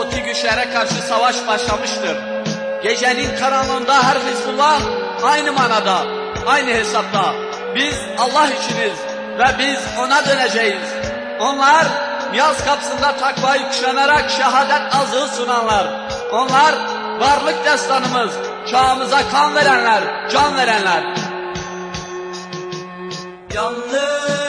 Doğu'daki güçlere karşı savaş başlamıştır. Gecenin karanlığında her Hizbullah aynı manada, aynı hesapta. Biz Allah içiniz ve biz ona döneceğiz. Onlar niyaz kapsında takvayı kuşanarak şehadet azığı sunanlar. Onlar varlık destanımız, çağımıza kan verenler, can verenler. Yalnız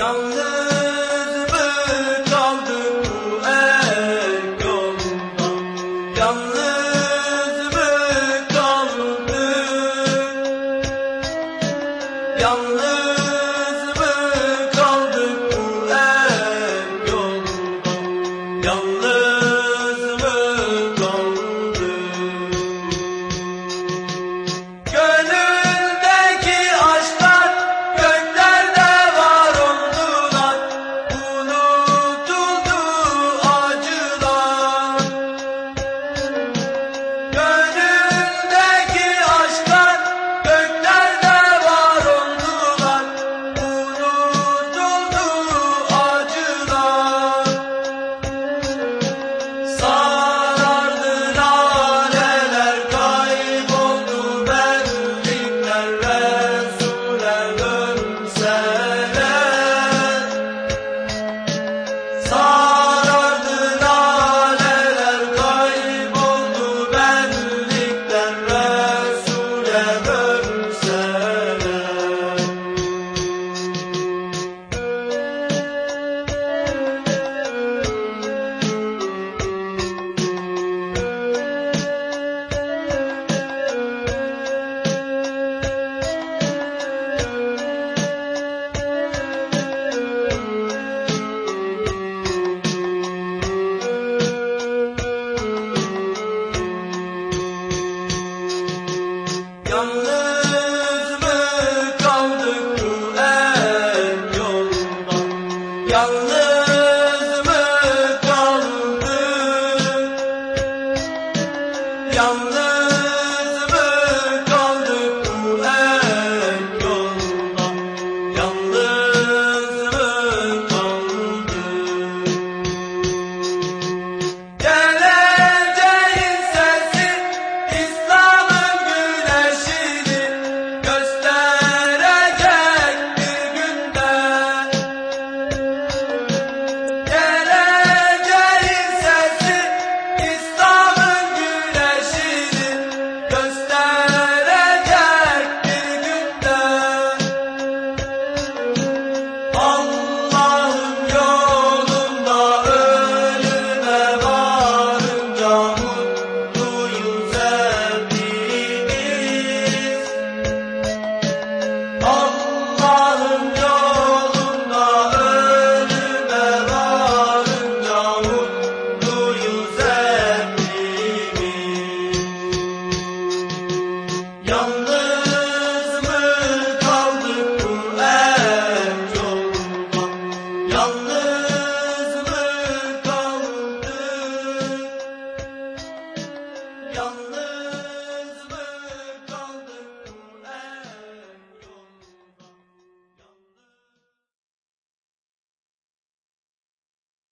Don't